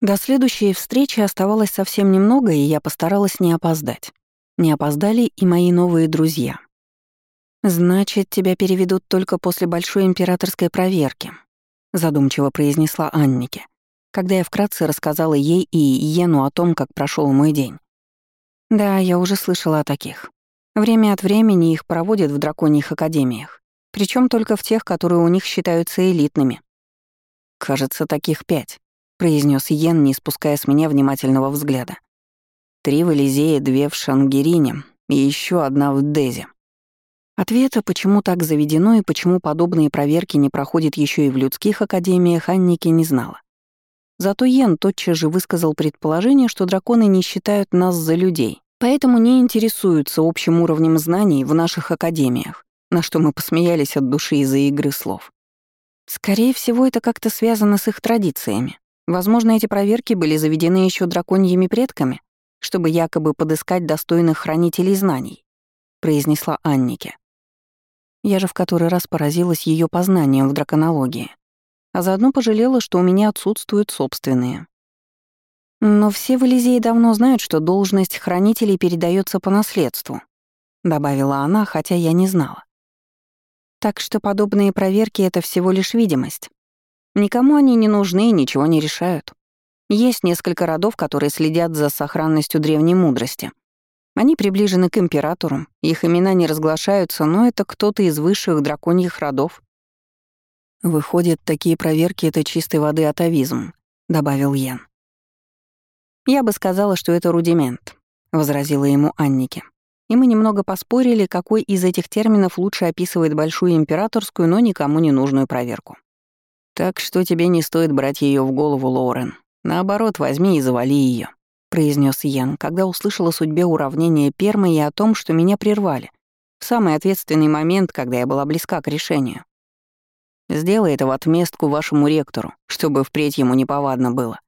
До следующей встречи оставалось совсем немного, и я постаралась не опоздать. Не опоздали и мои новые друзья. «Значит, тебя переведут только после большой императорской проверки», задумчиво произнесла Аннике, когда я вкратце рассказала ей и Йену о том, как прошел мой день. Да, я уже слышала о таких. Время от времени их проводят в драконьих академиях, причем только в тех, которые у них считаются элитными. Кажется, таких пять произнес Йен, не спуская с меня внимательного взгляда. Три в Элизее, две в Шангерине и еще одна в Дезе. Ответа, почему так заведено и почему подобные проверки не проходят еще и в людских академиях, Анники не знала. Зато Йен тотчас же высказал предположение, что драконы не считают нас за людей, поэтому не интересуются общим уровнем знаний в наших академиях, на что мы посмеялись от души из-за игры слов. Скорее всего, это как-то связано с их традициями. Возможно, эти проверки были заведены еще драконьими предками, чтобы якобы подыскать достойных хранителей знаний, произнесла Аннике. Я же в который раз поразилась ее познанием в драконологии, а заодно пожалела, что у меня отсутствуют собственные. Но все в Элизее давно знают, что должность хранителей передается по наследству, добавила она, хотя я не знала. Так что подобные проверки — это всего лишь видимость. Никому они не нужны и ничего не решают. Есть несколько родов, которые следят за сохранностью древней мудрости. Они приближены к императору, их имена не разглашаются, но это кто-то из высших драконьих родов. «Выходит, такие проверки — это чистой воды атовизм», — добавил Ян. «Я бы сказала, что это рудимент», — возразила ему Аннике. И мы немного поспорили, какой из этих терминов лучше описывает большую императорскую, но никому не нужную проверку. Так что тебе не стоит брать ее в голову, Лоурен. Наоборот, возьми и завали ее, произнес Ян, когда услышал о судьбе уравнения пермы и о том, что меня прервали. В самый ответственный момент, когда я была близка к решению. Сделай это в отместку вашему ректору, чтобы впредь ему неповадно было.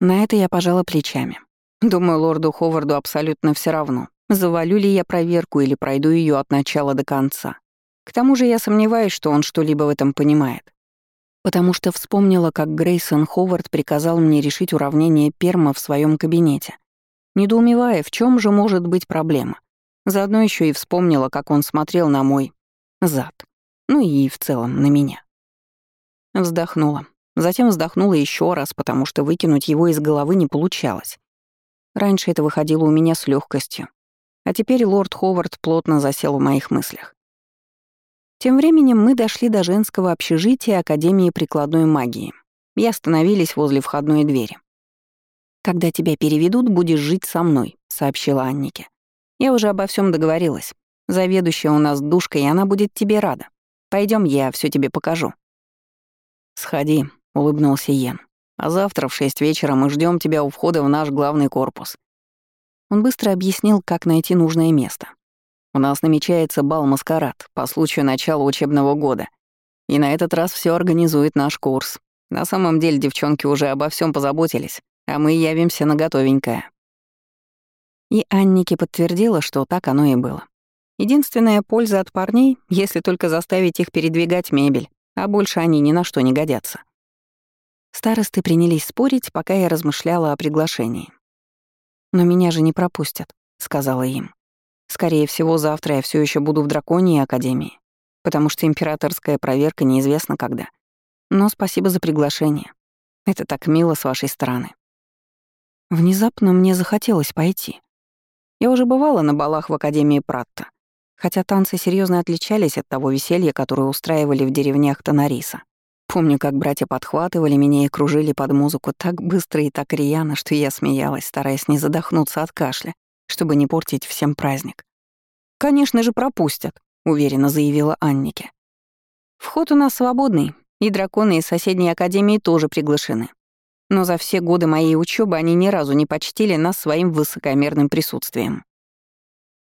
На это я пожала плечами. Думаю, лорду Ховарду абсолютно все равно, завалю ли я проверку или пройду ее от начала до конца. К тому же я сомневаюсь, что он что-либо в этом понимает потому что вспомнила, как Грейсон Ховард приказал мне решить уравнение перма в своем кабинете, недоумевая, в чем же может быть проблема. Заодно еще и вспомнила, как он смотрел на мой зад, ну и в целом на меня. Вздохнула. Затем вздохнула еще раз, потому что выкинуть его из головы не получалось. Раньше это выходило у меня с легкостью, а теперь лорд Ховард плотно засел в моих мыслях. Тем временем мы дошли до женского общежития Академии прикладной магии и остановились возле входной двери. «Когда тебя переведут, будешь жить со мной», — сообщила Аннике. «Я уже обо всем договорилась. Заведующая у нас душка, и она будет тебе рада. Пойдем, я все тебе покажу». «Сходи», — улыбнулся Йен. «А завтра в шесть вечера мы ждем тебя у входа в наш главный корпус». Он быстро объяснил, как найти нужное место. У нас намечается бал-маскарад по случаю начала учебного года. И на этот раз все организует наш курс. На самом деле девчонки уже обо всем позаботились, а мы явимся на готовенькое. И Анники подтвердила, что так оно и было. Единственная польза от парней, если только заставить их передвигать мебель, а больше они ни на что не годятся. Старосты принялись спорить, пока я размышляла о приглашении. «Но меня же не пропустят», — сказала им. Скорее всего, завтра я все еще буду в Драконии Академии, потому что императорская проверка неизвестна когда. Но спасибо за приглашение. Это так мило с вашей стороны. Внезапно мне захотелось пойти. Я уже бывала на балах в Академии Пратта, хотя танцы серьезно отличались от того веселья, которое устраивали в деревнях Тонариса. Помню, как братья подхватывали меня и кружили под музыку так быстро и так рьяно, что я смеялась, стараясь не задохнуться от кашля чтобы не портить всем праздник. «Конечно же, пропустят», — уверенно заявила Аннике. «Вход у нас свободный, и драконы из соседней академии тоже приглашены. Но за все годы моей учебы они ни разу не почтили нас своим высокомерным присутствием».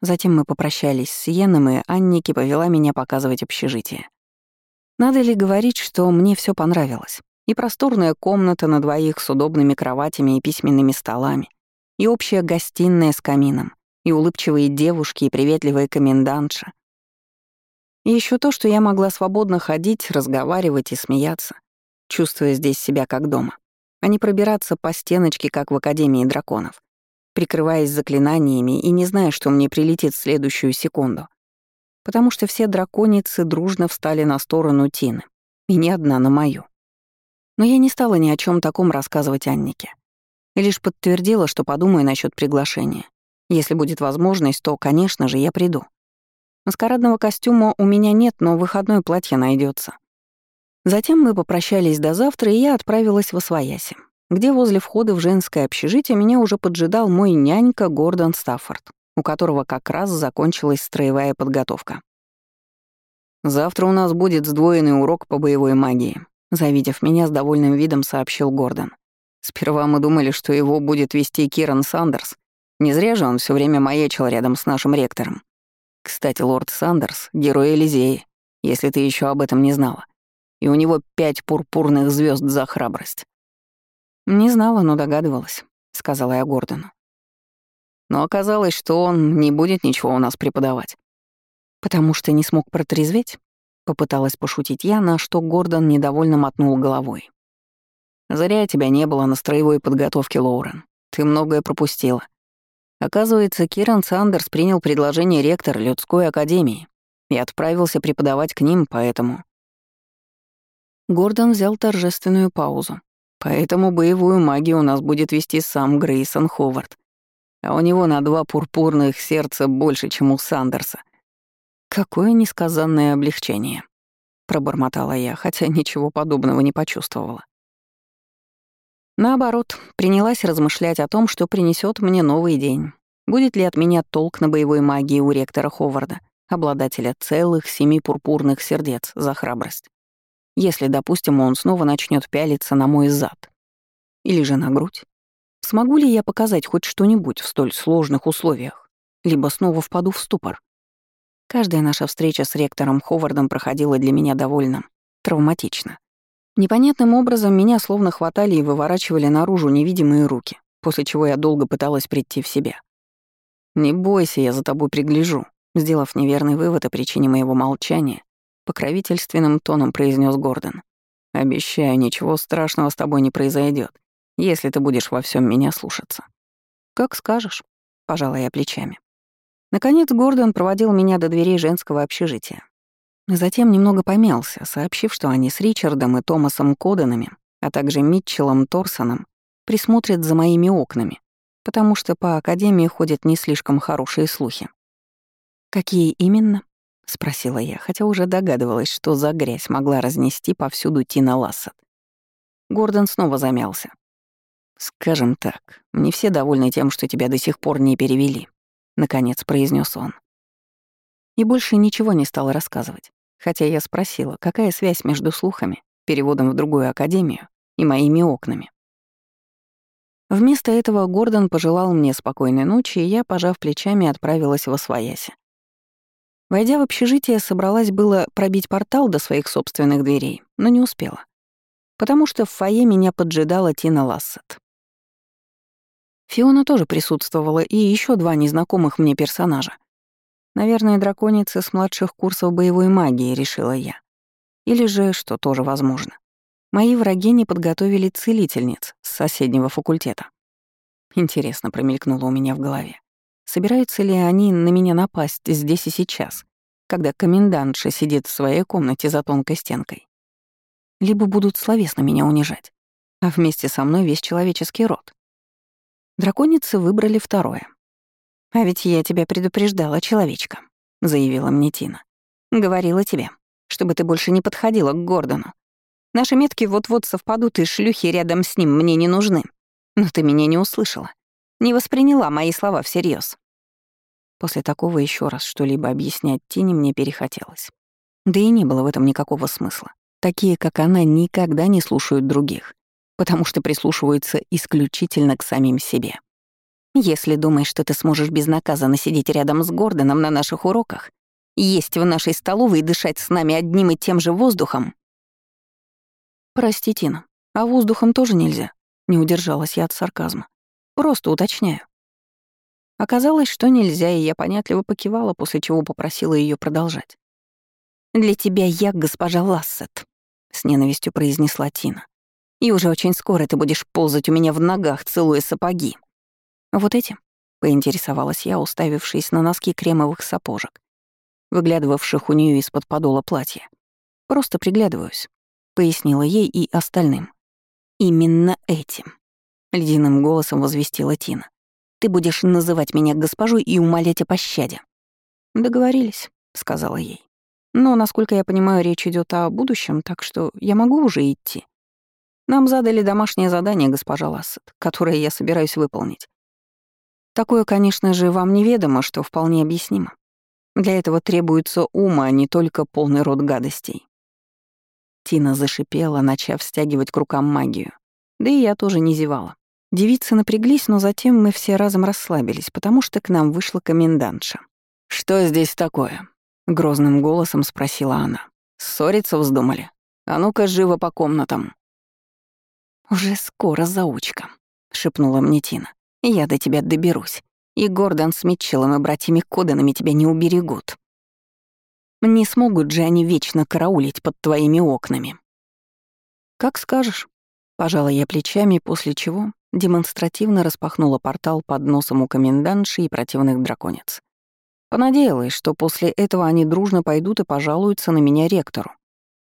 Затем мы попрощались с Йеном, и Аннике повела меня показывать общежитие. Надо ли говорить, что мне все понравилось? И просторная комната на двоих с удобными кроватями и письменными столами, и общая гостиная с камином, и улыбчивые девушки, и приветливая комендантша. И еще то, что я могла свободно ходить, разговаривать и смеяться, чувствуя здесь себя как дома. а не пробираться по стеночке, как в Академии драконов, прикрываясь заклинаниями и не зная, что мне прилетит в следующую секунду. Потому что все драконицы дружно встали на сторону Тины, и ни одна на мою. Но я не стала ни о чем таком рассказывать Аннике. Лишь подтвердила, что подумаю насчет приглашения. Если будет возможность, то, конечно же, я приду. Маскарадного костюма у меня нет, но выходное платье найдется. Затем мы попрощались до завтра, и я отправилась в Освояси, где возле входа в женское общежитие меня уже поджидал мой нянька Гордон Стаффорд, у которого как раз закончилась строевая подготовка. «Завтра у нас будет сдвоенный урок по боевой магии», завидев меня с довольным видом, сообщил Гордон. «Сперва мы думали, что его будет вести Киран Сандерс. Не зря же он все время маячил рядом с нашим ректором. Кстати, лорд Сандерс — герой Элизеи, если ты еще об этом не знала. И у него пять пурпурных звезд за храбрость». «Не знала, но догадывалась», — сказала я Гордону. Но оказалось, что он не будет ничего у нас преподавать. «Потому что не смог протрезветь?» — попыталась пошутить я, на что Гордон недовольно мотнул головой. «Зря тебя не было на строевой подготовке, Лоурен. Ты многое пропустила. Оказывается, Киран Сандерс принял предложение ректора людской академии и отправился преподавать к ним, поэтому...» Гордон взял торжественную паузу. «Поэтому боевую магию у нас будет вести сам Грейсон Ховард. А у него на два пурпурных сердца больше, чем у Сандерса. «Какое несказанное облегчение», — пробормотала я, хотя ничего подобного не почувствовала. Наоборот, принялась размышлять о том, что принесет мне новый день. Будет ли от меня толк на боевой магии у ректора Ховарда, обладателя целых семи пурпурных сердец за храбрость? Если, допустим, он снова начнет пялиться на мой зад. Или же на грудь. Смогу ли я показать хоть что-нибудь в столь сложных условиях? Либо снова впаду в ступор? Каждая наша встреча с ректором Ховардом проходила для меня довольно травматично. Непонятным образом меня словно хватали и выворачивали наружу невидимые руки, после чего я долго пыталась прийти в себя. «Не бойся, я за тобой пригляжу», сделав неверный вывод о причине моего молчания, покровительственным тоном произнес Гордон. «Обещаю, ничего страшного с тобой не произойдет, если ты будешь во всем меня слушаться». «Как скажешь», — пожала я плечами. Наконец Гордон проводил меня до дверей женского общежития. Затем немного помялся, сообщив, что они с Ричардом и Томасом Коданами, а также Митчеллом Торсоном присмотрят за моими окнами, потому что по Академии ходят не слишком хорошие слухи. «Какие именно?» — спросила я, хотя уже догадывалась, что за грязь могла разнести повсюду Тина Лассет. Гордон снова замялся. «Скажем так, не все довольны тем, что тебя до сих пор не перевели», — наконец произнес он. И больше ничего не стал рассказывать, хотя я спросила, какая связь между слухами, переводом в другую академию и моими окнами. Вместо этого Гордон пожелал мне спокойной ночи, и я, пожав плечами, отправилась в Освояси. Войдя в общежитие, собралась было пробить портал до своих собственных дверей, но не успела. Потому что в фойе меня поджидала Тина Лассет. Фиона тоже присутствовала, и еще два незнакомых мне персонажа. Наверное, драконицы с младших курсов боевой магии, решила я. Или же, что тоже возможно, мои враги не подготовили целительниц с соседнего факультета. Интересно, промелькнуло у меня в голове. Собираются ли они на меня напасть здесь и сейчас, когда комендантша сидит в своей комнате за тонкой стенкой? Либо будут словесно меня унижать, а вместе со мной весь человеческий род. Драконицы выбрали второе. «А ведь я тебя предупреждала, человечка», — заявила мне Тина. «Говорила тебе, чтобы ты больше не подходила к Гордону. Наши метки вот-вот совпадут, и шлюхи рядом с ним мне не нужны. Но ты меня не услышала. Не восприняла мои слова всерьез. После такого еще раз что-либо объяснять Тине мне перехотелось. Да и не было в этом никакого смысла. Такие, как она, никогда не слушают других потому что прислушиваются исключительно к самим себе. Если думаешь, что ты сможешь безнаказанно сидеть рядом с Гордоном на наших уроках, есть в нашей столовой и дышать с нами одним и тем же воздухом... Прости, Тина, а воздухом тоже нельзя. Не удержалась я от сарказма. Просто уточняю. Оказалось, что нельзя, и я понятливо покивала, после чего попросила ее продолжать. «Для тебя я госпожа Лассет», — с ненавистью произнесла Тина. И уже очень скоро ты будешь ползать у меня в ногах, целуя сапоги. Вот эти? Поинтересовалась я, уставившись на носки кремовых сапожек, выглядывавших у нее из-под подола платья. Просто приглядываюсь, пояснила ей и остальным. Именно этим. Ледяным голосом возвестила Тина. Ты будешь называть меня госпожой и умолять о пощаде. Договорились, сказала ей. Но, насколько я понимаю, речь идет о будущем, так что я могу уже идти. Нам задали домашнее задание, госпожа Лассет, которое я собираюсь выполнить. Такое, конечно же, вам неведомо, что вполне объяснимо. Для этого требуется ум, а не только полный рот гадостей. Тина зашипела, начав стягивать к рукам магию. Да и я тоже не зевала. Девицы напряглись, но затем мы все разом расслабились, потому что к нам вышла комендантша. «Что здесь такое?» — грозным голосом спросила она. «Ссориться вздумали? А ну-ка, живо по комнатам!» «Уже скоро заучка», — шепнула мне Тина. «Я до тебя доберусь, и Гордон с Митчеллом и братьями Коданами тебя не уберегут. Не смогут же они вечно караулить под твоими окнами». «Как скажешь», — пожала я плечами, после чего демонстративно распахнула портал под носом у комендантши и противных драконец. Понадеялась, что после этого они дружно пойдут и пожалуются на меня ректору.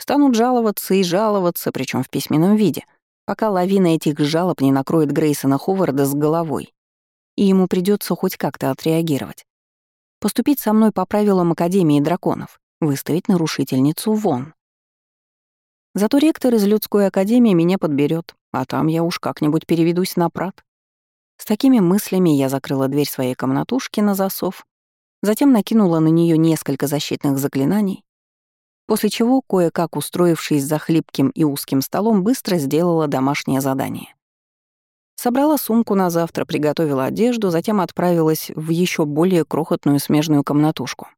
Станут жаловаться и жаловаться, причем в письменном виде, пока лавина этих жалоб не накроет Грейсона Ховарда с головой, и ему придется хоть как-то отреагировать. Поступить со мной по правилам Академии драконов, выставить нарушительницу вон. Зато ректор из людской академии меня подберет, а там я уж как-нибудь переведусь на прат. С такими мыслями я закрыла дверь своей комнатушки на засов Затем накинула на нее несколько защитных заклинаний, после чего, кое-как устроившись за хлипким и узким столом, быстро сделала домашнее задание. Собрала сумку на завтра, приготовила одежду, затем отправилась в еще более крохотную смежную комнатушку.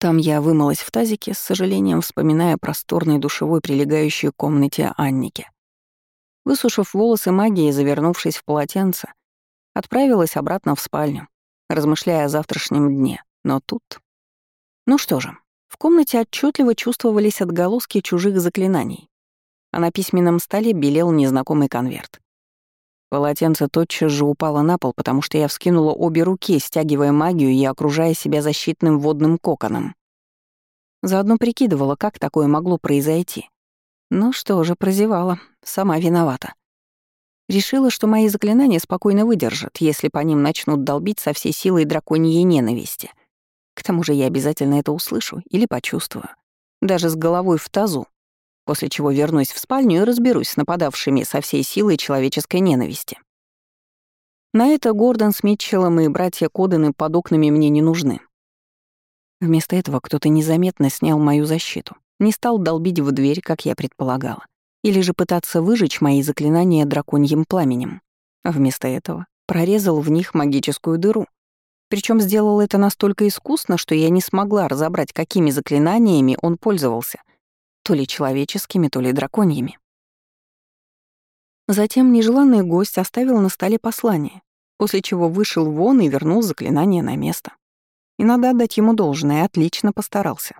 Там я вымылась в тазике, с сожалением вспоминая просторный душевой прилегающей комнате Анники. Высушив волосы магией и завернувшись в полотенце, отправилась обратно в спальню, размышляя о завтрашнем дне. Но тут... Ну что же, в комнате отчетливо чувствовались отголоски чужих заклинаний, а на письменном столе белел незнакомый конверт. Полотенце тотчас же упало на пол, потому что я вскинула обе руки, стягивая магию и окружая себя защитным водным коконом. Заодно прикидывала, как такое могло произойти. Ну что же, прозевала, сама виновата. Решила, что мои заклинания спокойно выдержат, если по ним начнут долбить со всей силой драконьей ненависти. К тому же я обязательно это услышу или почувствую. Даже с головой в тазу. После чего вернусь в спальню и разберусь с нападавшими со всей силой человеческой ненависти. На это Гордон с Митчеллом и братья Кодены под окнами мне не нужны. Вместо этого кто-то незаметно снял мою защиту, не стал долбить в дверь, как я предполагала или же пытаться выжечь мои заклинания драконьим пламенем. Вместо этого прорезал в них магическую дыру. Причем сделал это настолько искусно, что я не смогла разобрать, какими заклинаниями он пользовался. То ли человеческими, то ли драконьими. Затем нежеланный гость оставил на столе послание, после чего вышел вон и вернул заклинание на место. И надо отдать ему должное, отлично постарался.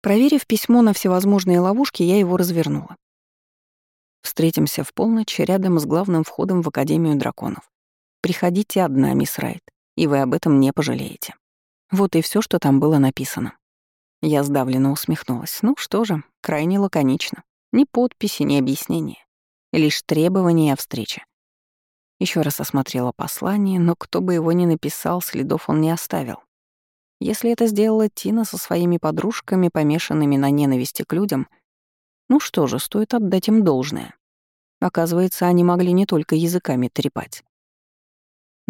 Проверив письмо на всевозможные ловушки, я его развернула. Встретимся в полночь рядом с главным входом в Академию драконов. Приходите одна, мисс Райт, и вы об этом не пожалеете. Вот и все, что там было написано. Я сдавленно усмехнулась. Ну что же, крайне лаконично. Ни подписи, ни объяснения. Лишь требования о встрече. Еще раз осмотрела послание, но кто бы его ни написал, следов он не оставил. Если это сделала Тина со своими подружками, помешанными на ненависти к людям — ну что же, стоит отдать им должное. Оказывается, они могли не только языками трепать.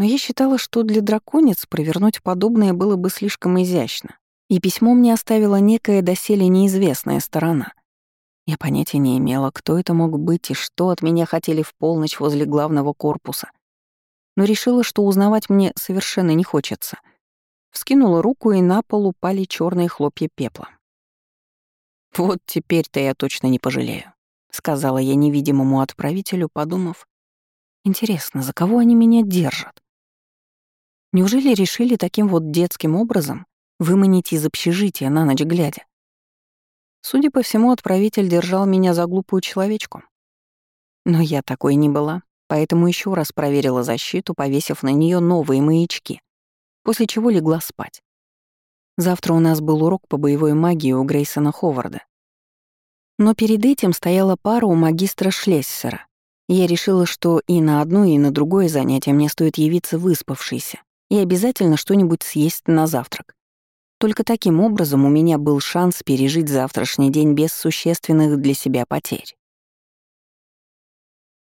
Но я считала, что для драконец провернуть подобное было бы слишком изящно, и письмо мне оставила некая доселе неизвестная сторона. Я понятия не имела, кто это мог быть и что от меня хотели в полночь возле главного корпуса. Но решила, что узнавать мне совершенно не хочется. Вскинула руку, и на пол упали черные хлопья пепла. «Вот теперь-то я точно не пожалею», — сказала я невидимому отправителю, подумав. «Интересно, за кого они меня держат? Неужели решили таким вот детским образом выманить из общежития на ночь глядя? Судя по всему, отправитель держал меня за глупую человечку. Но я такой не была, поэтому еще раз проверила защиту, повесив на нее новые маячки, после чего легла спать. Завтра у нас был урок по боевой магии у Грейсона Ховарда. Но перед этим стояла пара у магистра Шлессера. Я решила, что и на одно, и на другое занятие мне стоит явиться выспавшейся и обязательно что-нибудь съесть на завтрак. Только таким образом у меня был шанс пережить завтрашний день без существенных для себя потерь.